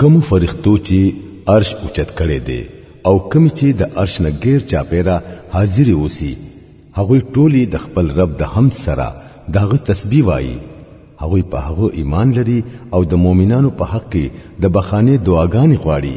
کوم فرښتو چې عرش اوچت کړي دي او کوم چې د عرش نه غیر چاپیرا حاضر اوسي هغه ټولي د خپل رب د هم سره داغه تسبیح وایي هغه په هغه ایمان لري او د مؤمنانو په حق کې د بخانه دعاګانې غواړي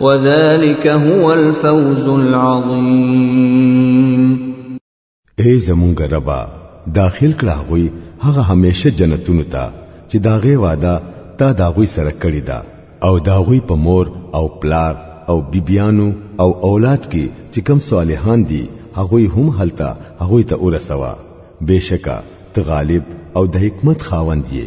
وذلك هو الفوز العظيم اے زمونږ ربا داخل کړه غوي هغه همیشه جنتونو ته چې داغه وعده تا داغوي سره کړی دا او داغوي په مور او پلار او بیبیانو او اولاد کې چې کم صالحان دي هغوی هم هلته هغوی ته ورسوه بشکا ته غالب او د حکمت خاوند یې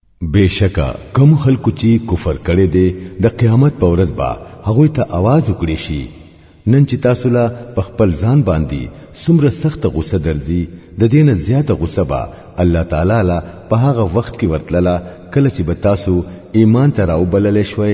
بشکا کوم خلکو چې کفر کړي دي د قیامت په ورځ به هغه ته आवाज وکړي شي نن چې تاسو لا په خپل ځان باندې څومره سخت غوسه درځي د دې نه زیاته غوسه به الله تعالی لا په هغه وخت کې ورتلله کله چې به تاسو ایمان ته راوبلل شوي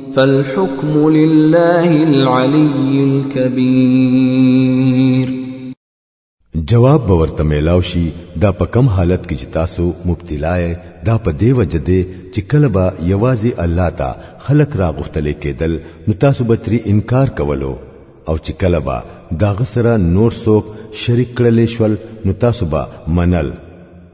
فالحكم لله العلي الكبير جواب به ورته میلاو شي دا په کم حالت کې چې تاسو مبتلا یې دا په دی وجه دی چې کله به یوازې الله ته خلق را غوښتل کېدل نو تاسو به تری انکار کولو او چې کله به داغه سره نور څوک شریک کړل شول نو تاسو به منل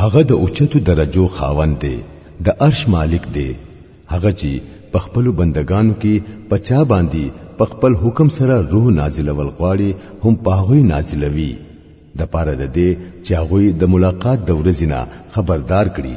هغه د اوچتو درجو خاوند دی د عرش مالک دی هغه چې په خپل بندگانو کې پچا باندې په خپل حکم سره روح نازلول غواړي هم پاغوي نازلوي د پاره د دې چې هغه د ملاقات د ورځې نه خبردار کړي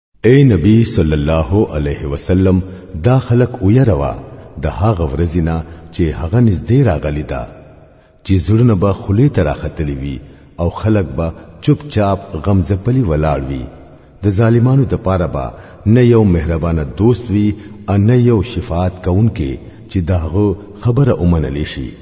اے نبی صلی الله علیه وسلم دا خلق ويروا د هغه ورځې نه چې هغه نږدې راغلی ده چې زړونه به خلی ته راختلی وي او خلق به چپ چاپ غم زپلی ولاړ وي د ظالمانو د پاره به نه یو مهربانه دوست وي او نه یو شفاعت کوونکې چې داغه خبره ومنلی شي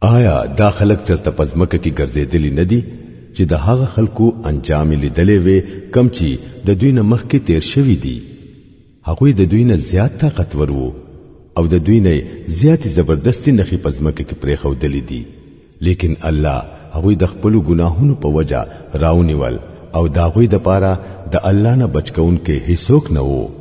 آیا دا خلک چرته پزمکه کې ګرځېدلی نه دي چې د هغه خلکو انجام لیدلې وي کم چې د دوی نه مخکې تیر شوی دي هغوی د دوی نه زیات طاقتور وو او د دوی نه زیات زبردستی نخې پزمکه کې پرې خودلې دي لیکن الله هغوی د خپل ګناهونو په وجا راونیول او داغوی د پاره د الله نه بچکون کې هیڅوک نه وو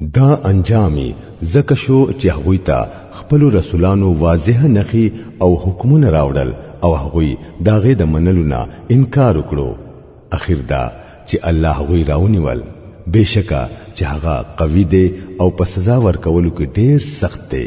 دا انجامي زکه شو چې هغوی ته خپل رسولانو واضح نخي او حکمونه راوړل او هغوی داغه د منلو نه انکار وکړو اخر دا چې الله هغوی راونیول بشکا چې هغه قوي دی او په سزا ورکولو کې ډېر سخت دی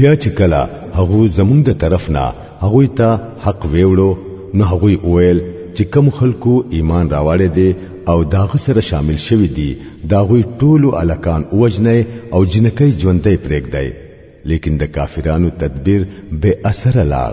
بیا چې کله هغه زمونږ د طرف نه هغه ته حق ویوړو نو هغه وویل چې کم خلکو ایمان راوړې دي او داغه سره شامل شوی دي داغه ټولو الکان اوجنې او جنکې ژوندې پرېګ دی لیکن د کافرانو تدبیر به اثر لاړ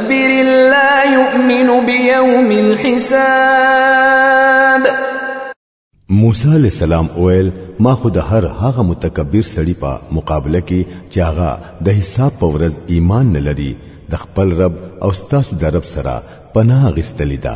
بر لا يؤمن بيوم الحساب موسی علی السلام اویل ما خو د هر هغه متکبر سړی په مقابله کې چې هغه د حساب په ورځ ایمان نه لري د خپل رب او ستاسو د رب سره پناه غستلی ده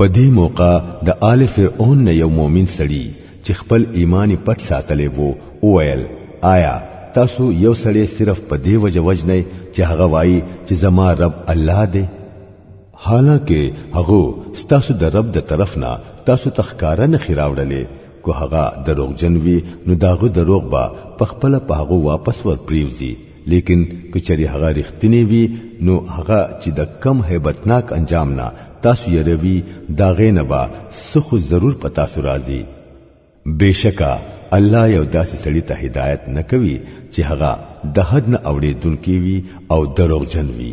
په دې موقع د آل فرعون نه یو مؤمن سړي چې خپل ایمان پټ ساتلی وو وویل آیا تاسو یو سړی صرف په دې وجه وجنئ چې هغه وایي چې زما رب الله دی حالانکه هغه ستاسو د رب د طرف نه تاسو تخکاره نه خراوړلې کو هغه دروغجن وي نو داغه دروغ به په خپل په هغه واپس ور پریوزي لیکن کچری هغه رښتینی وي نو هغه چې د کم هیبتناک انجام نه تاسو یروي دا غینه با سخو ضرور پتا سو راضي بشکا الله یو داسې سړی ته هدایت نه کوي چې هغه د حد نه اوړې دن کې وي او دروغ جن وي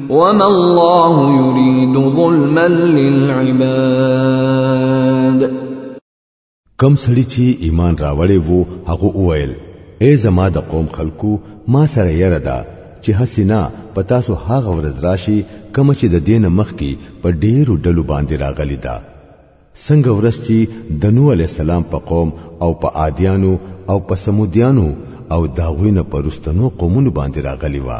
وما الله يريد ظلما للعباد کم سړی چې ایمان راوړې وو هغه وویل اے زما د قوم خلکو ما سره یره ده چې حسینا پتا سو هغه ورځ راشي کوم چې د دین مخ کې په ډیرو ډلو باندې راغلی ده څنګه ورځ چې د نوح علی السلام په قوم او په عادیانو او په سمودیانو او داوینه پرستنو قومونو باندې راغلی و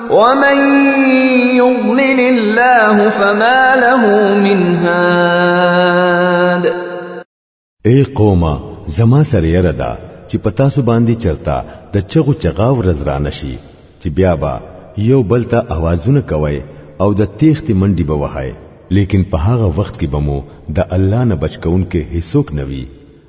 ومن يضلل الله فما له من هاد اے قومه زما سره یره ده چې پتا سو باندې چرتا د چغو چغاو رز را نشي چې بیا با یو بل ته اوازونه کوي او د تیخت منډي به وهاي لیکن په هغه وخت کې بمو د الله نه بچکون کې هیڅوک نوي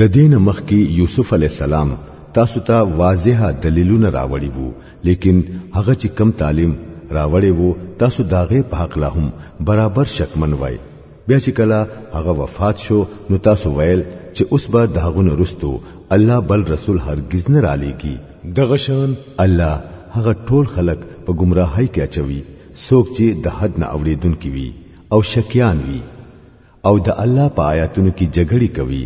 د دین مخکې یوسف علی السلام تاسو ته واضحه دلیلونه راوړي وو لیکن هغه چې کم تعلیم راوړي وو تاسو داغه په حق لا هم برابر شکمن وای بیا چې کله هغه وفات شو نو تاسو ویل چې اوس به د هغه نرستو الله بل رسول هرگز نه را لېږي دغه شان الله هغه ټول خلق په گمراهۍ کې اچوي څوک چې د حد نه اوریدونکي وي او شکیان وي او د الله په آیاتونو کې جګړې کوي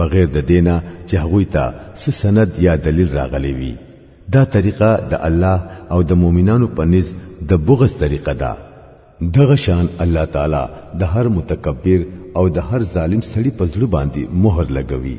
بغیر د دینه چې هغه ته څه سند یا دلیل راغلی وي دا طریقه د الله او د مؤمنانو په نس د بغض طریقه ده دغه شان الله تعالی د هر متکبر او د هر ظالم سړي په زړه باندې مهر لګوي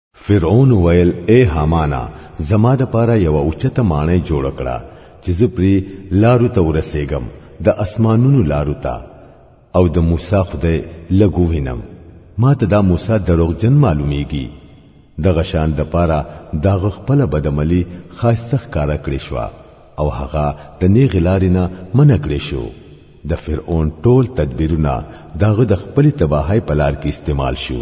فرعون ویل اے حمانا زما د پاره یو اوچته مانه جوړ کړه چې زه پری لارو ته ورسېګم د اسمانونو لارو ته او د موسی خدای لګو وینم ما ته دا موسی دروغجن معلومیږي د غشان د پاره دا خپل بدعملی خاصه ښکارا کړی شو او هغه د نیغ لارینه من کړی شو د فرعون ټول تدبیرونه داغه د خپل تباہی پلار کې استعمال شو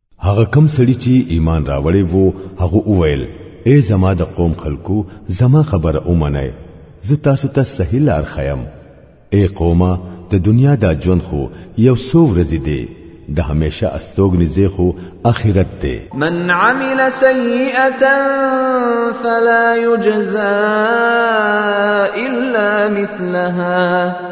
هغه کم سړي چې ایمان راوړې وو هغه وویل اے زما د قوم خلکو زما خبره اومنئ زه تاسو ته صحیح لار خیم اے قومه د دنیا دا ژوند خو یو څو ورځې دی د همیشه استوګنې ځای خو اخرت دی من عمل سیئه فلا یجزا الا مثلها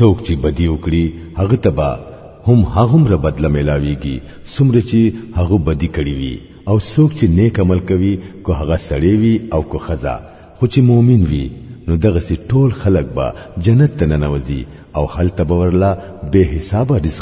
څوک چې بدی وکړي هغه تبا هم هغومره بدله ملاويږي څومره چې هغه بدی کړی وي او څوک چې نیک عمل کوي کو هغه سړی وي او کو خزا خو چې مؤمن وي نو دغه سي ټول خلق به جنت ته ننوځي او هلته به ورلا به حسابه رزق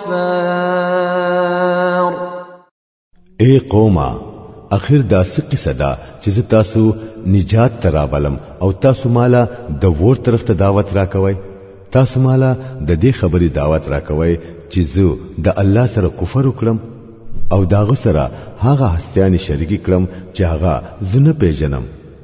الكفار اے قوما اخر دا سقی صدا چې زه تاسو نجات ترابلم او تاسو مالا د ور طرف ته دعوت راکوي تاسو مالا د دې خبرې دعوت راکوي چې زه د الله سره کفر وکړم او داغه سره هغه هستیانی شریکی کړم چې هغه زنه پیژنم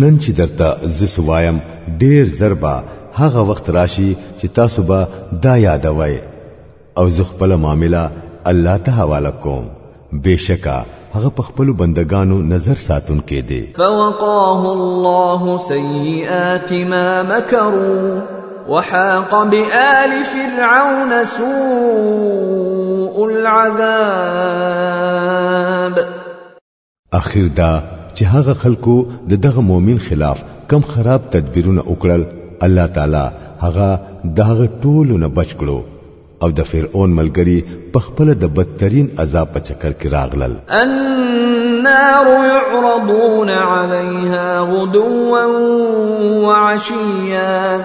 نن چې درته زه سوایم ډیر زربا هغه وخت راشي چې تاسو به دا یادوي او زه خپل معاملې الله ته حواله کوم بشکا هغه په خپل بندگانو نظر ساتون کې دي فوقاه الله سیئات ما مکروا وحاق بآل فرعون سوء العذاب اخر دا چې هغه خلکو د دغه مؤمن خلاف کم خراب تدبیرونه وکړل الله تعالی هغه دغه ټولو نه بچ کړو او د فرعون ملګری په خپل د بدترین عذاب په چکر کې راغلل النار يعرضون عليها غدوا وعشيا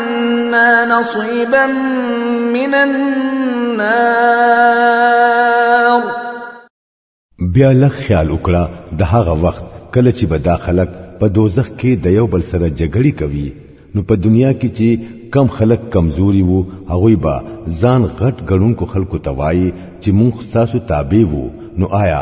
عنا نصيبا من النار بیا لږ خیال وکړه د هغه وخت کله چې به دا خلک په دوزخ کې د یو بل سره جګړې کوي نو په دنیا کې چې کم خلک کمزوري وو هغوی به ځان غټ ګڼونکو خلکو ته وایي چې موږ ستاسو تابع وو نو آیا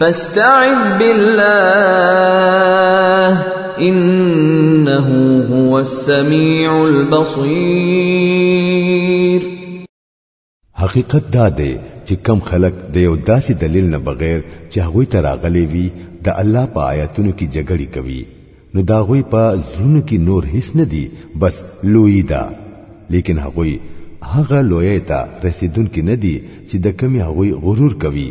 فاستعذ بالله انه هو السميع البصير حقیقت دا دی چې کم خلک د یو داسې دلیل نه بغیر چې هغه ته راغلي وي د الله په آیاتونو کې جګړې کوي نو دا غوي په زړونو کې نور هیڅ نه دی بس لوی دا لیکن هغه هغه لوی ته رسیدون کې نه دی چې د کمی هغه غرور کوي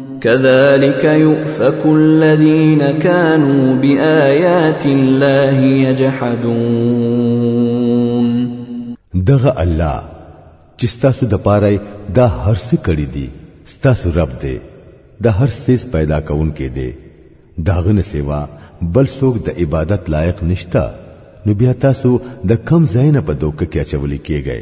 كذلك يؤفك الذين كانوا بآيات الله يجحدون دغه الله چې ستاسو د پاره دا هر څه کړی دي ستاسو رب دی د هر څه پیدا کون کې دی داغه نه سیوا بل څوک د عبادت لایق نشتا نو بیا تاسو د کم ځای نه په دوکه کې اچول کېږئ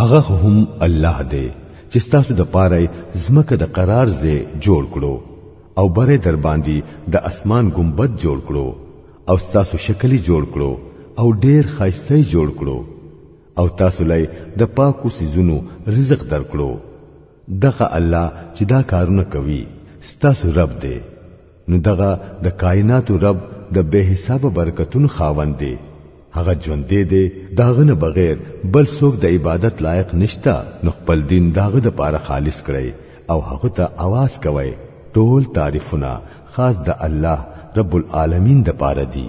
هغه هم الله دی چې تاسو د پاره زمکه د قرار زې جوړ کړو او بره در باندې د اسمان ګمبد جوړ کړو او تاسو شکلی جوړ کړو او ډیر خایسته جوړ کړو او تاسو لای د پاکو سيزونو رزق درکړو دغه الله چې دا کارونه کوي ستاسو رب دی نو دغه د کائناتو رب د بے حساب برکتون خاوند دی هغه ژوندې دی داغه نه بغیر بل څوک د عبادت لایق نشتا نو خپل دین داغه د پاره خالص کړي او هغه ته आवाज کوي ټول تعریفونه خاص د الله رب العالمین د پاره دي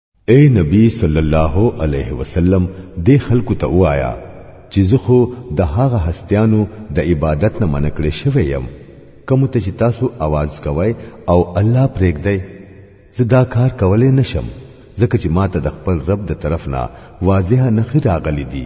اے نبی صلی الله علیه وسلم دې خلکو ته وایا چې زه خو د هغه هستیانو د عبادت نه منع کړی شوی یم کوم ته چې تاسو आवाज کوی او الله پرېږدی زه دا کار کولی نشم ځکه چې ما ته د خپل رب د طرف نه واضحه نخې راغلي دي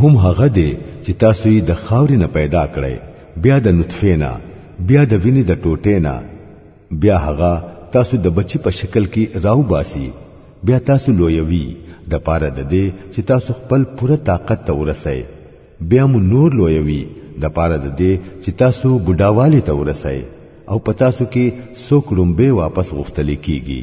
هم هغه دی چې تاسو یې د خاورې نه پیدا کړئ بیا د نطفه نه بیا د وینې د ټوټې نه بیا هغه تاسو د بچی په شکل کې راو باسي بیا تاسو لویوي د پاره د دې چې تاسو خپل پوره طاقت ته ورسئ بیا مو نور لویوي د پاره د دې چې تاسو بډاوالي ته ورسئ او پتاسو کې سو کړمبه واپس غفتل کیږي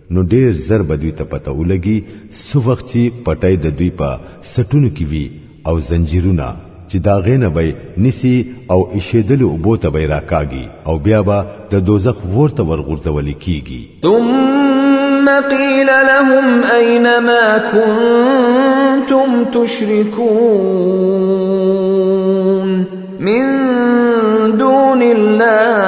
نو ډیر زر به دوی ته پته ولګي څه وخت چې پټۍ د دوی په سټونو کې وي او زنجیرونه چې دا غینه به نسی او ایشیدل او بوته به راکاږي او بیا به د دوزخ ورته ورغورځول کیږي ثم قيل لهم اين ما كنتم تشركون من دون الله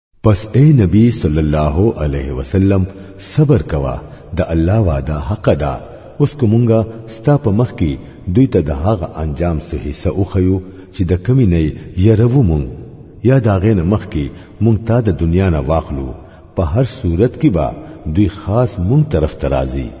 پس اے نبی صلی الله علیه وسلم صبر کوا د الله وعده حق ده اوس کومګه ستا په مخ کې دوی ته د هغه انجام سه حصہ اوخیو چې د کمی نه یروو مونږ یا دا غې نه مخ کې مونږ تا د دنیا نه واخلو په هر صورت کې با دوی خاص مونږ طرف ترازی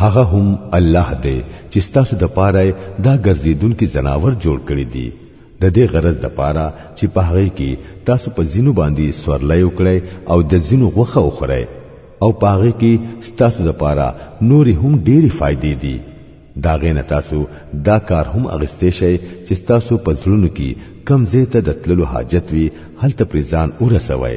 هغه هم الله دی چې تاسو د پاره دا ګرځیدونکي زناور جوړ کړی دي د دې غرض د پاره چې په هغه کې تاسو په زینو باندې سورلای وکړی او د زینو غوخه وخورئ او په هغه کې تاسو د پاره نورې هم ډېری فائدې دي دا غینه تاسو دا کار هم اغستې شئ چې تاسو په ځړونو کې کم زیته د تللو حاجت وي هلته پریزان ورسوي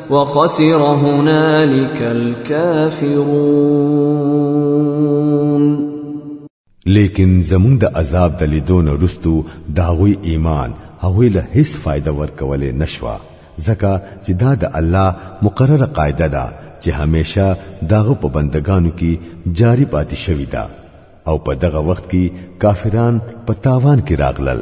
وخسر هنالك الكافرون لیکن زمون د عذاب د لیدو نه رستو داوی ایمان هغه له هیڅ فائدہ ورکولې نشوا ځکه چې دا د الله مقرره قاعده ده چې همیشه داغه په بندگانو کې جاری پاتې شوی ده او په دغه وخت کې کافران په تاوان کې راغلل